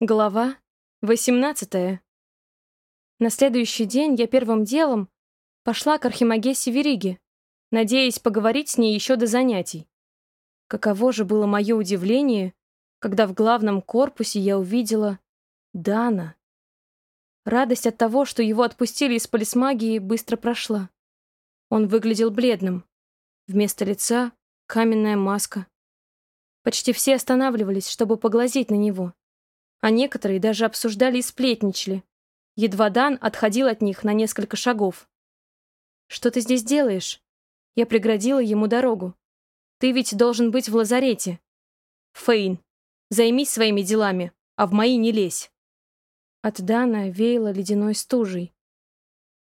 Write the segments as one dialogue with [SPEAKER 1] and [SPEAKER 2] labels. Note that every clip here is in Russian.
[SPEAKER 1] Глава 18. На следующий день я первым делом пошла к Архимагессе Вериге, надеясь поговорить с ней еще до занятий. Каково же было мое удивление, когда в главном корпусе я увидела Дана. Радость от того, что его отпустили из полисмагии, быстро прошла. Он выглядел бледным. Вместо лица — каменная маска. Почти все останавливались, чтобы поглазеть на него а некоторые даже обсуждали и сплетничали. Едва Дан отходил от них на несколько шагов. «Что ты здесь делаешь?» Я преградила ему дорогу. «Ты ведь должен быть в лазарете». «Фейн, займись своими делами, а в мои не лезь». От Дана веяло ледяной стужей.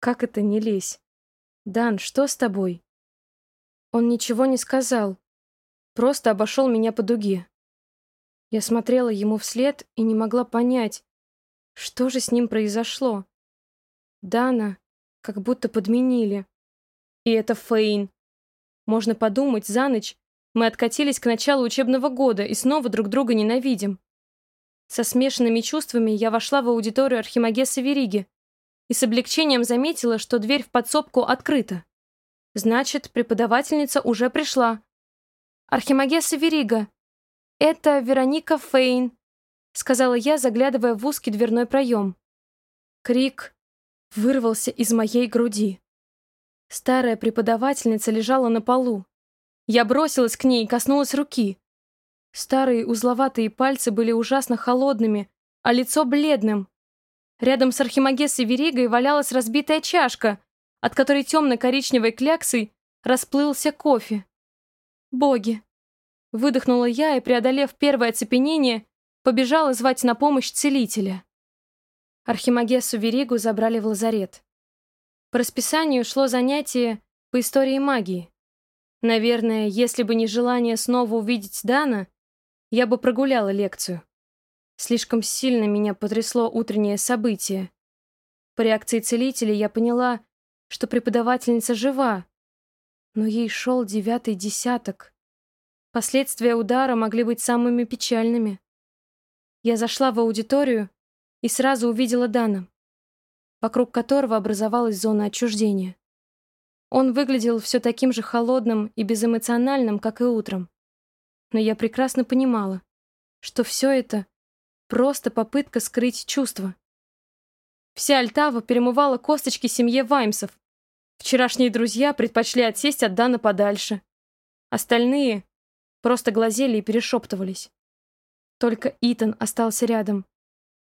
[SPEAKER 1] «Как это не лезь? Дан, что с тобой?» Он ничего не сказал, просто обошел меня по дуге. Я смотрела ему вслед и не могла понять, что же с ним произошло. Дана как будто подменили. И это Фейн. Можно подумать, за ночь мы откатились к началу учебного года и снова друг друга ненавидим. Со смешанными чувствами я вошла в аудиторию Архимагеса Вериги и с облегчением заметила, что дверь в подсобку открыта. Значит, преподавательница уже пришла. «Архимагеса Верига, «Это Вероника Фейн», — сказала я, заглядывая в узкий дверной проем. Крик вырвался из моей груди. Старая преподавательница лежала на полу. Я бросилась к ней и коснулась руки. Старые узловатые пальцы были ужасно холодными, а лицо бледным. Рядом с Архимагессой Веригой валялась разбитая чашка, от которой темно-коричневой кляксой расплылся кофе. Боги! Выдохнула я и, преодолев первое оцепенение, побежала звать на помощь целителя. Архимагессу Веригу забрали в лазарет. По расписанию шло занятие по истории магии. Наверное, если бы не желание снова увидеть Дана, я бы прогуляла лекцию. Слишком сильно меня потрясло утреннее событие. По реакции целителя я поняла, что преподавательница жива, но ей шел девятый десяток. Последствия удара могли быть самыми печальными. Я зашла в аудиторию и сразу увидела Дана, вокруг которого образовалась зона отчуждения. Он выглядел все таким же холодным и безэмоциональным, как и утром. Но я прекрасно понимала, что все это просто попытка скрыть чувства. Вся Альтава перемывала косточки семье Ваймсов. Вчерашние друзья предпочли отсесть от Дана подальше. Остальные Просто глазели и перешептывались. Только Итан остался рядом.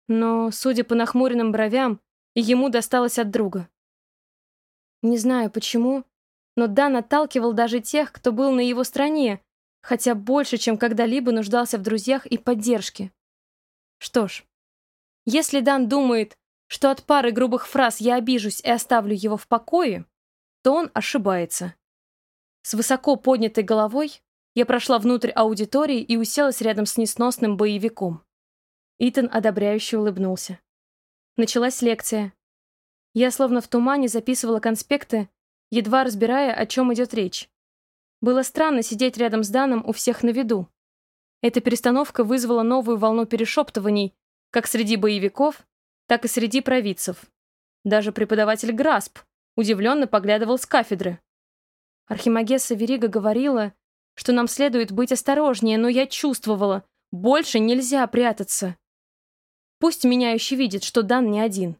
[SPEAKER 1] Но, судя по нахмуренным бровям, ему досталось от друга. Не знаю почему, но Дан отталкивал даже тех, кто был на его стороне, хотя больше, чем когда-либо нуждался в друзьях и поддержке. Что ж, если Дан думает, что от пары грубых фраз я обижусь и оставлю его в покое, то он ошибается. С высоко поднятой головой я прошла внутрь аудитории и уселась рядом с несносным боевиком. Итан одобряюще улыбнулся. Началась лекция. Я словно в тумане записывала конспекты, едва разбирая, о чем идет речь. Было странно сидеть рядом с Даном у всех на виду. Эта перестановка вызвала новую волну перешептываний, как среди боевиков, так и среди провидцев. Даже преподаватель Грасп удивленно поглядывал с кафедры. Архимагесса Верига говорила, что нам следует быть осторожнее, но я чувствовала, больше нельзя прятаться. Пусть меняющий видит, что Дан не один.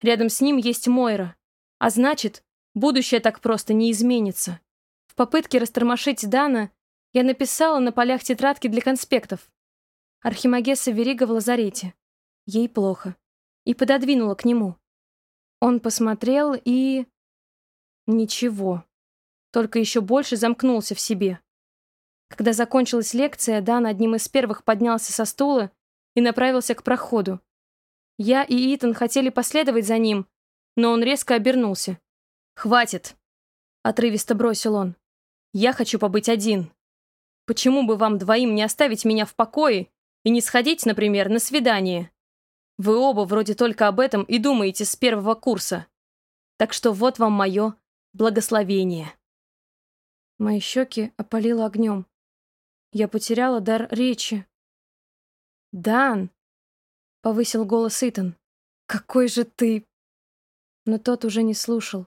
[SPEAKER 1] Рядом с ним есть Мойра. А значит, будущее так просто не изменится. В попытке растормошить Дана я написала на полях тетрадки для конспектов. Архимагесса Верига в лазарете. Ей плохо. И пододвинула к нему. Он посмотрел и... Ничего. Только еще больше замкнулся в себе. Когда закончилась лекция, Дан одним из первых поднялся со стула и направился к проходу. Я и Итан хотели последовать за ним, но он резко обернулся. «Хватит!» — отрывисто бросил он. «Я хочу побыть один. Почему бы вам двоим не оставить меня в покое и не сходить, например, на свидание? Вы оба вроде только об этом и думаете с первого курса. Так что вот вам мое благословение». Мои щеки опалило огнем. Я потеряла дар речи. «Дан!» Повысил голос Итан. «Какой же ты...» Но тот уже не слушал.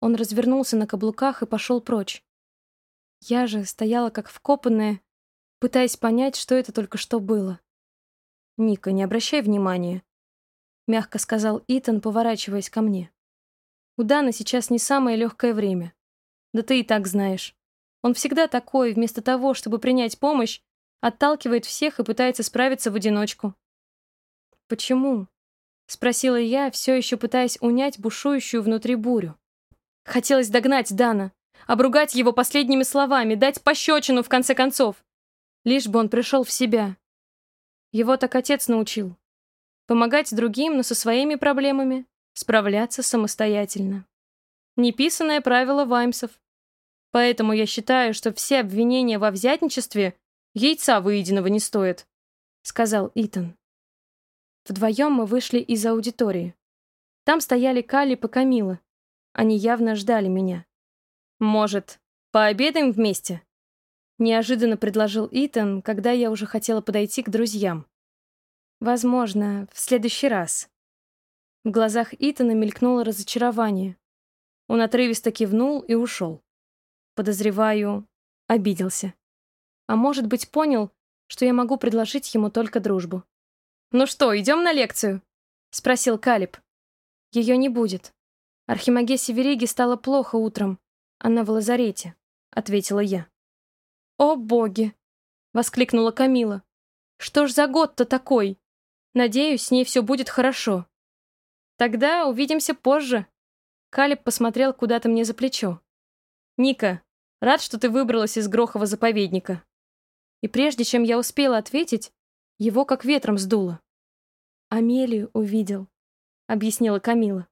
[SPEAKER 1] Он развернулся на каблуках и пошел прочь. Я же стояла как вкопанная, пытаясь понять, что это только что было. «Ника, не обращай внимания», — мягко сказал Итан, поворачиваясь ко мне. «У Дана сейчас не самое легкое время. Да ты и так знаешь. Он всегда такой, вместо того, чтобы принять помощь, отталкивает всех и пытается справиться в одиночку». «Почему?» — спросила я, все еще пытаясь унять бушующую внутри бурю. Хотелось догнать Дана, обругать его последними словами, дать пощечину в конце концов. Лишь бы он пришел в себя. Его так отец научил. Помогать другим, но со своими проблемами справляться самостоятельно. Неписанное правило Ваймсов. Поэтому я считаю, что все обвинения во взятничестве яйца выеденного не стоят, сказал Итан. Вдвоем мы вышли из аудитории. Там стояли Калип и Камила. Они явно ждали меня. «Может, пообедаем вместе?» Неожиданно предложил Итан, когда я уже хотела подойти к друзьям. «Возможно, в следующий раз». В глазах Итана мелькнуло разочарование. Он отрывисто кивнул и ушел. Подозреваю, обиделся. А может быть, понял, что я могу предложить ему только дружбу. «Ну что, идем на лекцию?» — спросил Калиб. «Ее не будет. Архимаге Севериги стало плохо утром, она в лазарете», — ответила я. «О, боги!» — воскликнула Камила. «Что ж за год-то такой? Надеюсь, с ней все будет хорошо». «Тогда увидимся позже». Калиб посмотрел куда-то мне за плечо. «Ника, рад, что ты выбралась из Грохова заповедника». И прежде чем я успела ответить, его как ветром сдуло. «Амелию увидел», — объяснила Камила.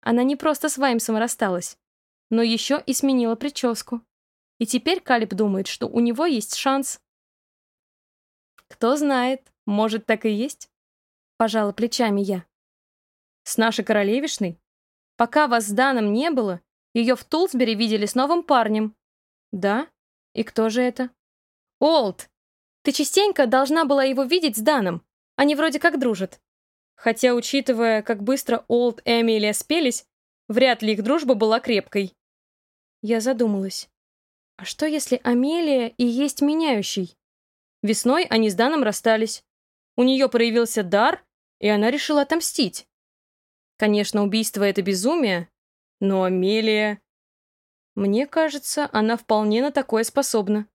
[SPEAKER 1] Она не просто с Ваймсом рассталась но еще и сменила прическу. И теперь Калиб думает, что у него есть шанс. «Кто знает, может, так и есть?» Пожала плечами я. «С нашей королевишной? Пока вас с Даном не было, ее в Тулсбери видели с новым парнем». «Да? И кто же это?» «Олд! Ты частенько должна была его видеть с Даном. Они вроде как дружат. Хотя, учитывая, как быстро Олд и Амелия спелись, вряд ли их дружба была крепкой. Я задумалась. А что, если Амелия и есть меняющий? Весной они с Даном расстались. У нее проявился дар, и она решила отомстить. Конечно, убийство — это безумие, но Амелия... Мне кажется, она вполне на такое способна.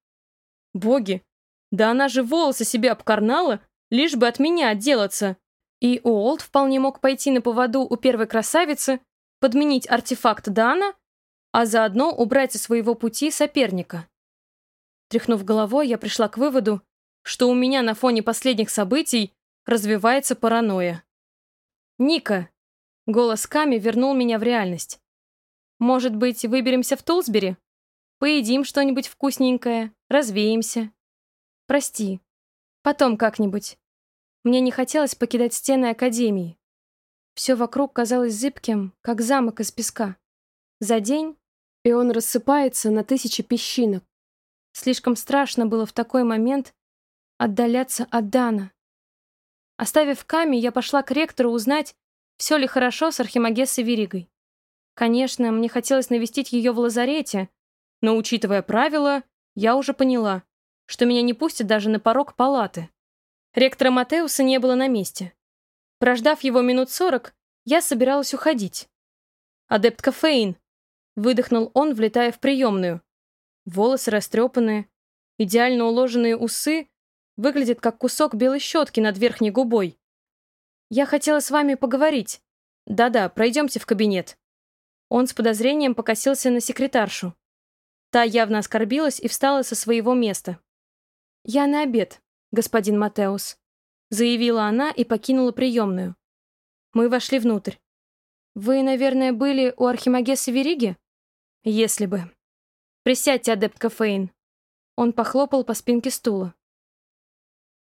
[SPEAKER 1] Боги, да она же волосы себе обкарнала, лишь бы от меня отделаться. И Уолт вполне мог пойти на поводу у первой красавицы, подменить артефакт Дана а заодно убрать со своего пути соперника. Тряхнув головой, я пришла к выводу, что у меня на фоне последних событий развивается паранойя. «Ника!» — голос Ками вернул меня в реальность. «Может быть, выберемся в Тулсбери? Поедим что-нибудь вкусненькое, развеемся. Прости. Потом как-нибудь. Мне не хотелось покидать стены Академии. Все вокруг казалось зыбким, как замок из песка. За день и он рассыпается на тысячи песчинок. Слишком страшно было в такой момент отдаляться от Дана. Оставив Ками, я пошла к ректору узнать, все ли хорошо с Архимагессой Веригой. Конечно, мне хотелось навестить ее в лазарете, но, учитывая правила, я уже поняла, что меня не пустят даже на порог палаты. Ректора Матеуса не было на месте. Прождав его минут сорок, я собиралась уходить. «Адептка Фейн!» Выдохнул он, влетая в приемную. Волосы растрепанные, идеально уложенные усы выглядят как кусок белой щетки над верхней губой. «Я хотела с вами поговорить. Да-да, пройдемте в кабинет». Он с подозрением покосился на секретаршу. Та явно оскорбилась и встала со своего места. «Я на обед, господин Матеус», — заявила она и покинула приемную. Мы вошли внутрь. «Вы, наверное, были у Архимагеса Вериги?» Если бы. Присядьте, адепт Кофейн. Он похлопал по спинке стула.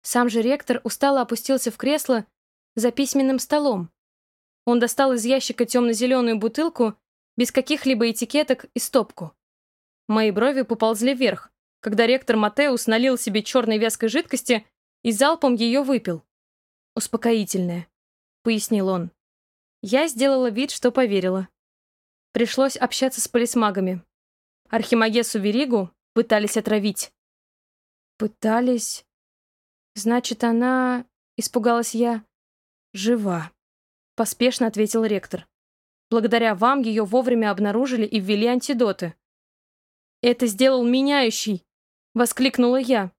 [SPEAKER 1] Сам же ректор устало опустился в кресло за письменным столом. Он достал из ящика темно-зеленую бутылку без каких-либо этикеток и стопку. Мои брови поползли вверх, когда ректор Матеус налил себе черной вязкой жидкости и залпом ее выпил. успокоительное», — пояснил он. Я сделала вид, что поверила. Пришлось общаться с полисмагами. Архимагесу Веригу пытались отравить. «Пытались? Значит, она...» — испугалась я. «Жива», — поспешно ответил ректор. «Благодаря вам ее вовремя обнаружили и ввели антидоты». «Это сделал меняющий!» — воскликнула я.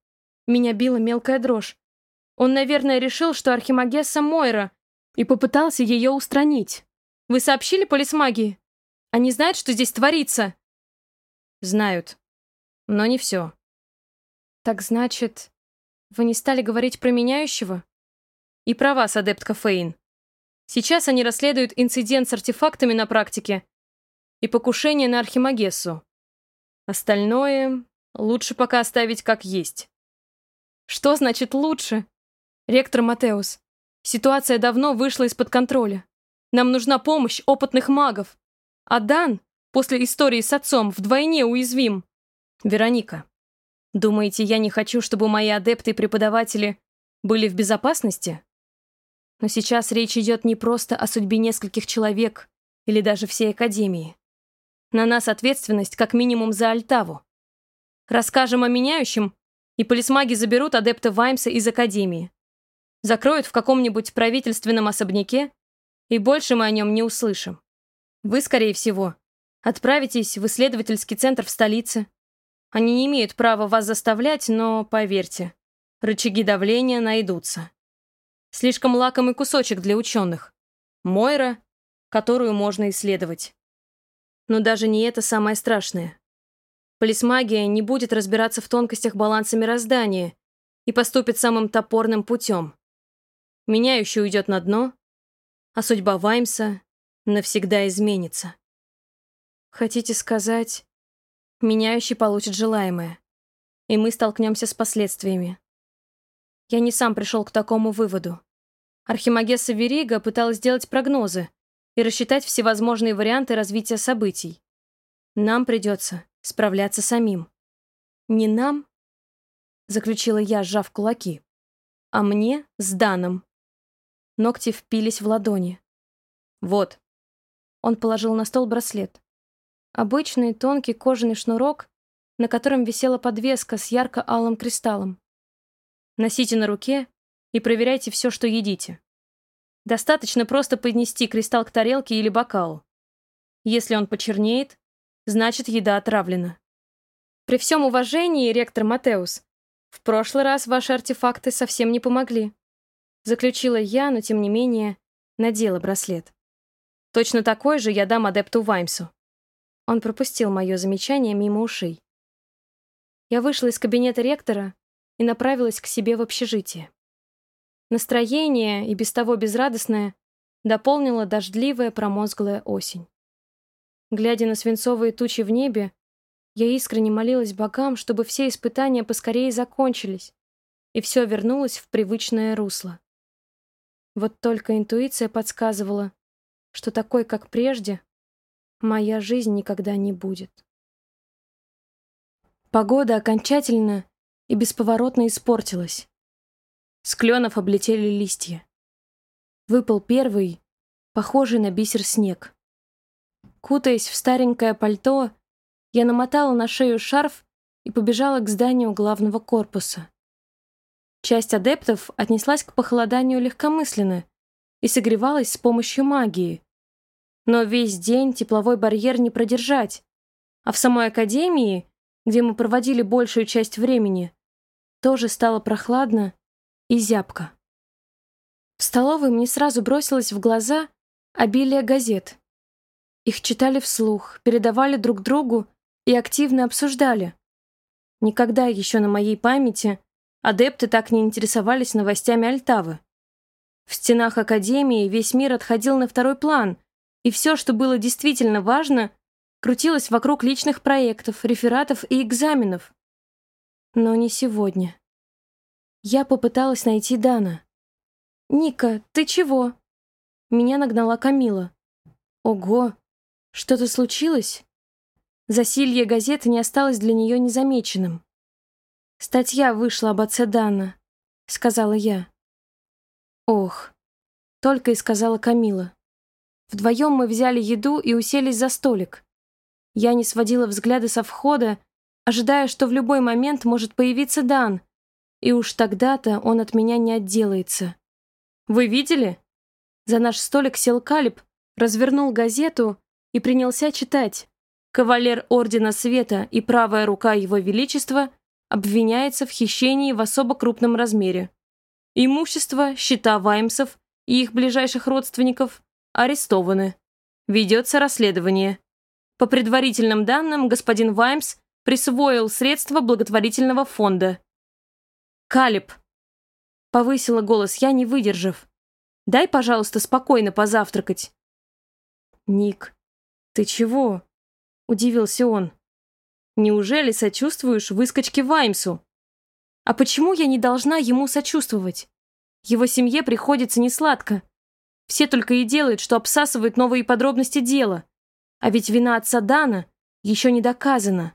[SPEAKER 1] Меня била мелкая дрожь. Он, наверное, решил, что Архимагесса Мойра, и попытался ее устранить. Вы сообщили полисмагии? Они знают, что здесь творится?» «Знают. Но не все». «Так значит, вы не стали говорить про меняющего?» «И про вас, адептка Фейн. Сейчас они расследуют инцидент с артефактами на практике и покушение на Архимагессу. Остальное лучше пока оставить как есть». «Что значит «лучше»?» «Ректор Матеус, ситуация давно вышла из-под контроля. Нам нужна помощь опытных магов. А Дан, после истории с отцом, вдвойне уязвим. Вероника, думаете, я не хочу, чтобы мои адепты и преподаватели были в безопасности? Но сейчас речь идет не просто о судьбе нескольких человек или даже всей Академии. На нас ответственность как минимум за Альтаву. Расскажем о меняющем, и полисмаги заберут адепта Ваймса из Академии. Закроют в каком-нибудь правительственном особняке, и больше мы о нем не услышим. Вы, скорее всего, отправитесь в исследовательский центр в столице. Они не имеют права вас заставлять, но, поверьте, рычаги давления найдутся. Слишком лакомый кусочек для ученых. Мойра, которую можно исследовать. Но даже не это самое страшное. Полисмагия не будет разбираться в тонкостях баланса мироздания и поступит самым топорным путем. Меняющий уйдет на дно, а судьба Ваймса навсегда изменится. Хотите сказать, меняющий получит желаемое, и мы столкнемся с последствиями. Я не сам пришел к такому выводу. Архимагесса Верига пыталась сделать прогнозы и рассчитать всевозможные варианты развития событий. Нам придется справляться самим. Не нам, заключила я, сжав кулаки, а мне с Даном. Ногти впились в ладони. Вот, он положил на стол браслет. Обычный тонкий кожаный шнурок, на котором висела подвеска с ярко-алым кристаллом. Носите на руке и проверяйте все, что едите. Достаточно просто поднести кристалл к тарелке или бокалу. Если он почернеет, значит еда отравлена. При всем уважении, ректор Матеус, в прошлый раз ваши артефакты совсем не помогли. Заключила я, но тем не менее надела браслет. Точно такой же я дам адепту Ваймсу. Он пропустил мое замечание мимо ушей. Я вышла из кабинета ректора и направилась к себе в общежитие. Настроение, и без того безрадостное, дополнила дождливая промозглая осень. Глядя на свинцовые тучи в небе, я искренне молилась богам, чтобы все испытания поскорее закончились, и все вернулось в привычное русло. Вот только интуиция подсказывала, что такой, как прежде, моя жизнь никогда не будет. Погода окончательно и бесповоротно испортилась. С кленов облетели листья. Выпал первый, похожий на бисер снег. Кутаясь в старенькое пальто, я намотала на шею шарф и побежала к зданию главного корпуса. Часть адептов отнеслась к похолоданию легкомысленно и согревалась с помощью магии, но весь день тепловой барьер не продержать. А в самой академии, где мы проводили большую часть времени, тоже стало прохладно и зябко. В столовой мне сразу бросилось в глаза обилие газет. Их читали вслух, передавали друг другу и активно обсуждали. Никогда еще на моей памяти адепты так не интересовались новостями Альтавы. В стенах Академии весь мир отходил на второй план, и все, что было действительно важно, крутилось вокруг личных проектов, рефератов и экзаменов. Но не сегодня. Я попыталась найти Дана. «Ника, ты чего?» Меня нагнала Камила. «Ого! Что-то случилось?» Засилье газеты не осталось для нее незамеченным. «Статья вышла об отце Дана», — сказала я. Ох, только и сказала Камила. Вдвоем мы взяли еду и уселись за столик. Я не сводила взгляды со входа, ожидая, что в любой момент может появиться Дан, и уж тогда-то он от меня не отделается. «Вы видели?» За наш столик сел Калиб, развернул газету и принялся читать. Кавалер Ордена Света и правая рука Его Величества обвиняется в хищении в особо крупном размере. Имущество, счета Ваймсов и их ближайших родственников арестованы. Ведется расследование. По предварительным данным, господин Ваймс присвоил средства благотворительного фонда. «Калиб!» — повысила голос я, не выдержав. «Дай, пожалуйста, спокойно позавтракать». «Ник, ты чего?» — удивился он. «Неужели сочувствуешь выскочке Ваймсу?» «А почему я не должна ему сочувствовать? Его семье приходится несладко. Все только и делают, что обсасывают новые подробности дела. А ведь вина отца Дана еще не доказана.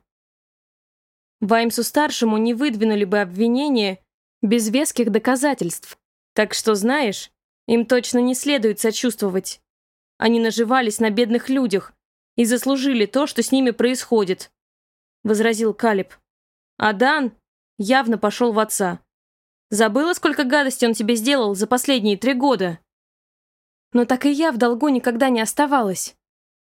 [SPEAKER 1] Ваймсу-старшему не выдвинули бы обвинения без веских доказательств. Так что, знаешь, им точно не следует сочувствовать. Они наживались на бедных людях и заслужили то, что с ними происходит», — возразил Калиб. А Дан явно пошел в отца. «Забыла, сколько гадости он тебе сделал за последние три года?» Но так и я в долгу никогда не оставалась.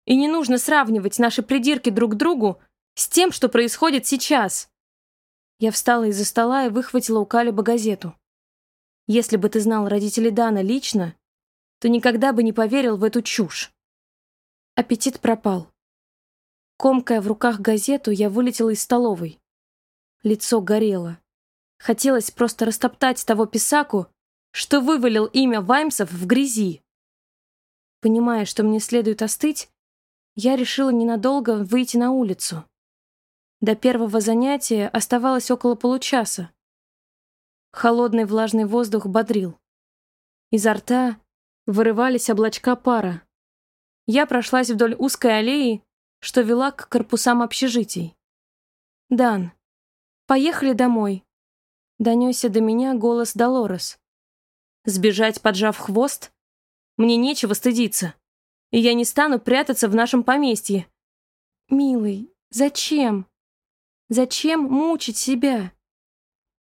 [SPEAKER 1] И не нужно сравнивать наши придирки друг к другу с тем, что происходит сейчас. Я встала из-за стола и выхватила у Калиба газету. Если бы ты знал родителей Дана лично, то никогда бы не поверил в эту чушь. Аппетит пропал. Комкая в руках газету, я вылетела из столовой. Лицо горело. Хотелось просто растоптать того писаку, что вывалил имя Ваймсов в грязи. Понимая, что мне следует остыть, я решила ненадолго выйти на улицу. До первого занятия оставалось около получаса. Холодный влажный воздух бодрил. Изо рта вырывались облачка пара. Я прошлась вдоль узкой аллеи, что вела к корпусам общежитий. «Дан, поехали домой», — донесся до меня голос Долорес. «Сбежать, поджав хвост? Мне нечего стыдиться, и я не стану прятаться в нашем поместье». «Милый, зачем?» Зачем мучить себя?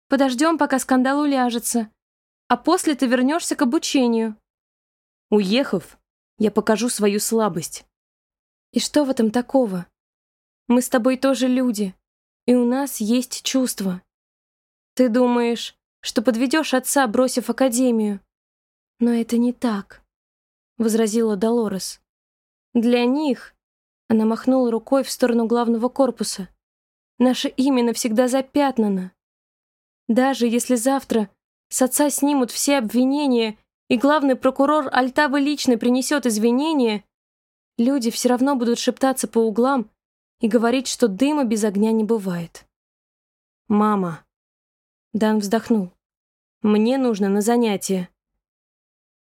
[SPEAKER 1] Подождем, пока скандал уляжется, а после ты вернешься к обучению. Уехав, я покажу свою слабость. И что в этом такого? Мы с тобой тоже люди, и у нас есть чувства. Ты думаешь, что подведешь отца, бросив академию? Но это не так, — возразила Долорес. Для них, — она махнула рукой в сторону главного корпуса, — Наше имя навсегда запятнано. Даже если завтра с отца снимут все обвинения, и главный прокурор Альтавы лично принесет извинения, люди все равно будут шептаться по углам и говорить, что дыма без огня не бывает. «Мама», — Дан вздохнул, — «мне нужно на занятие».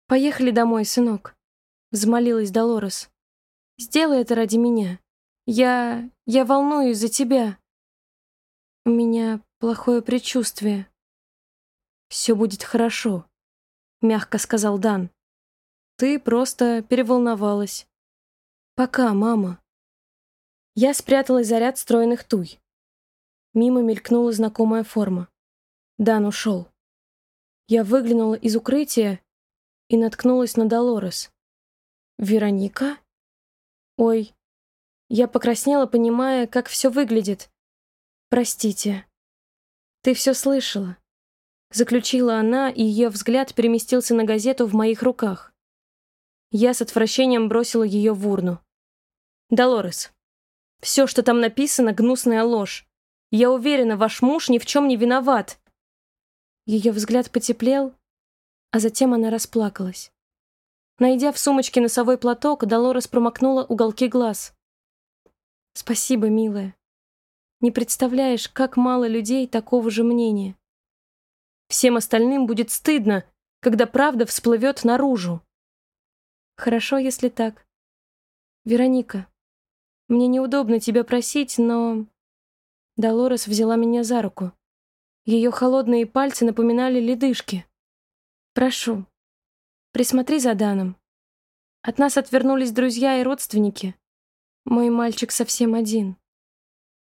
[SPEAKER 1] «Поехали домой, сынок», — взмолилась Долорес. «Сделай это ради меня. Я... я волнуюсь за тебя». У меня плохое предчувствие. Все будет хорошо, мягко сказал Дан. Ты просто переволновалась. Пока, мама. Я спряталась за ряд стройных туй. Мимо мелькнула знакомая форма. Дан ушел. Я выглянула из укрытия и наткнулась на Долорес. «Вероника?» «Ой». Я покраснела, понимая, как все выглядит. «Простите. Ты все слышала?» Заключила она, и ее взгляд переместился на газету в моих руках. Я с отвращением бросила ее в урну. «Долорес, все, что там написано, гнусная ложь. Я уверена, ваш муж ни в чем не виноват». Ее взгляд потеплел, а затем она расплакалась. Найдя в сумочке носовой платок, Долорес промокнула уголки глаз. «Спасибо, милая. Не представляешь, как мало людей такого же мнения. Всем остальным будет стыдно, когда правда всплывет наружу. Хорошо, если так. Вероника, мне неудобно тебя просить, но... Долорес взяла меня за руку. Ее холодные пальцы напоминали ледышки. Прошу, Присмотри за Даном. От нас отвернулись друзья и родственники. Мой мальчик совсем один.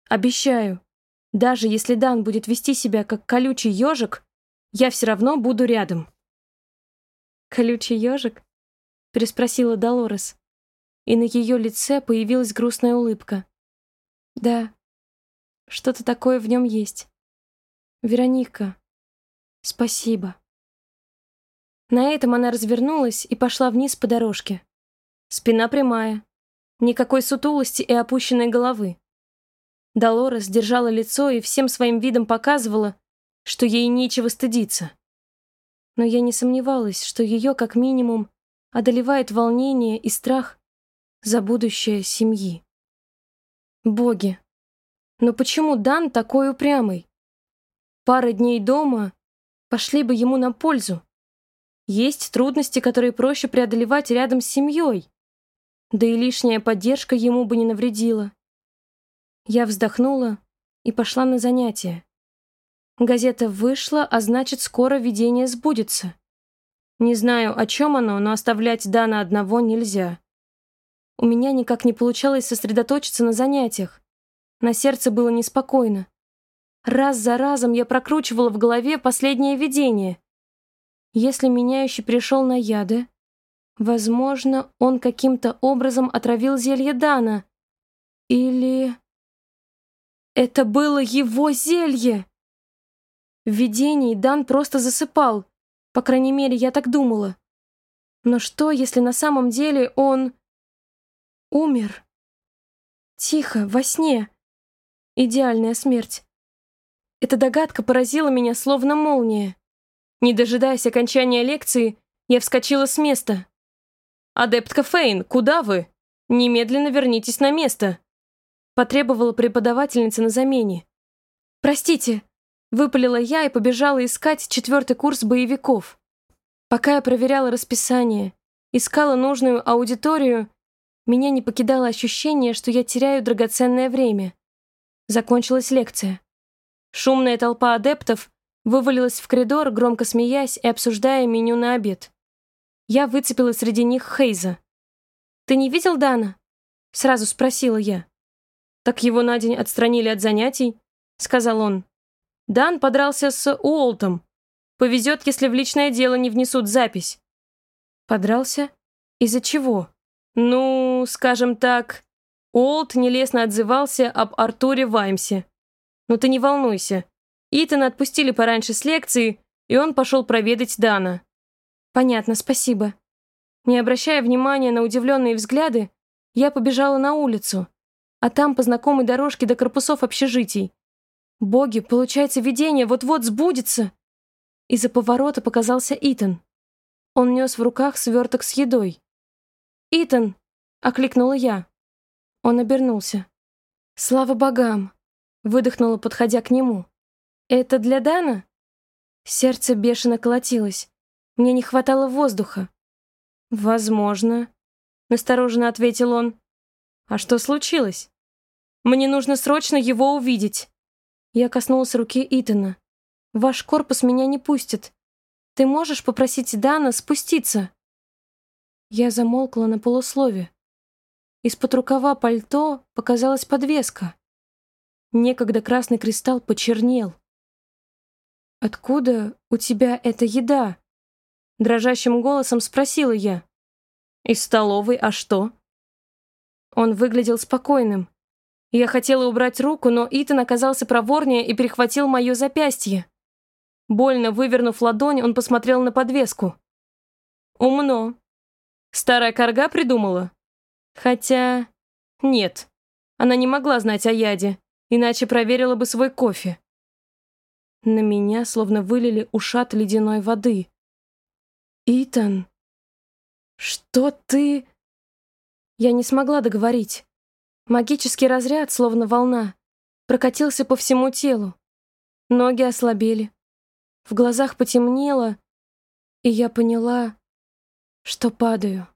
[SPEAKER 1] Обещаю, даже если Дан будет вести себя как колючий ежик, я все равно буду рядом. Колючий ежик? переспросила Долорес, и на ее лице появилась грустная улыбка. Да, что-то такое в нем есть. Вероника, спасибо. На этом она развернулась и пошла вниз по дорожке. Спина прямая, никакой сутулости и опущенной головы. Долорес держала лицо и всем своим видом показывала, что ей нечего стыдиться. Но я не сомневалась, что ее, как минимум, одолевает волнение и страх за будущее семьи. Боги, но почему Дан такой упрямый? Пара дней дома пошли бы ему на пользу. Есть трудности, которые проще преодолевать рядом с семьей. Да и лишняя поддержка ему бы не навредила. Я вздохнула и пошла на занятия. Газета вышла, а значит, скоро видение сбудется. Не знаю, о чем оно, но оставлять Дана одного нельзя. У меня никак не получалось сосредоточиться на занятиях. На сердце было неспокойно. Раз за разом я прокручивала в голове последнее видение. Если меняющий пришел на яды, возможно, он каким-то образом отравил зелье Дана. Или... Это было его зелье! В видении Дан просто засыпал. По крайней мере, я так думала. Но что, если на самом деле он... умер? Тихо, во сне. Идеальная смерть. Эта догадка поразила меня словно молния. Не дожидаясь окончания лекции, я вскочила с места. «Адептка Фейн, куда вы? Немедленно вернитесь на место!» Потребовала преподавательница на замене. «Простите», — выпалила я и побежала искать четвертый курс боевиков. Пока я проверяла расписание, искала нужную аудиторию, меня не покидало ощущение, что я теряю драгоценное время. Закончилась лекция. Шумная толпа адептов вывалилась в коридор, громко смеясь и обсуждая меню на обед. Я выцепила среди них Хейза. «Ты не видел Дана?» Сразу спросила я. «Так его на день отстранили от занятий», — сказал он. «Дан подрался с Уолтом. Повезет, если в личное дело не внесут запись». «Подрался? Из-за чего?» «Ну, скажем так, Уолт нелестно отзывался об Артуре Ваймсе. Но ты не волнуйся. Итана отпустили пораньше с лекции, и он пошел проведать Дана». «Понятно, спасибо». Не обращая внимания на удивленные взгляды, я побежала на улицу, а там по знакомой дорожке до корпусов общежитий. Боги, получается, видение вот-вот сбудется. Из-за поворота показался Итан. Он нес в руках сверток с едой. «Итан!» — окликнула я. Он обернулся. «Слава богам!» — выдохнула, подходя к нему. «Это для Дана?» Сердце бешено колотилось. Мне не хватало воздуха. «Возможно», — настороженно ответил он. «А что случилось?» Мне нужно срочно его увидеть. Я коснулась руки Итана. Ваш корпус меня не пустит. Ты можешь попросить Дана спуститься? Я замолкла на полуслове. Из-под рукава пальто показалась подвеска. Некогда красный кристалл почернел. «Откуда у тебя эта еда?» Дрожащим голосом спросила я. «Из столовой, а что?» Он выглядел спокойным. Я хотела убрать руку, но Итан оказался проворнее и перехватил мое запястье. Больно вывернув ладонь, он посмотрел на подвеску. Умно. Старая корга придумала? Хотя... Нет. Она не могла знать о яде, иначе проверила бы свой кофе. На меня словно вылили ушат ледяной воды. «Итан, что ты...» Я не смогла договорить. Магический разряд, словно волна, прокатился по всему телу. Ноги ослабели. В глазах потемнело, и я поняла, что падаю.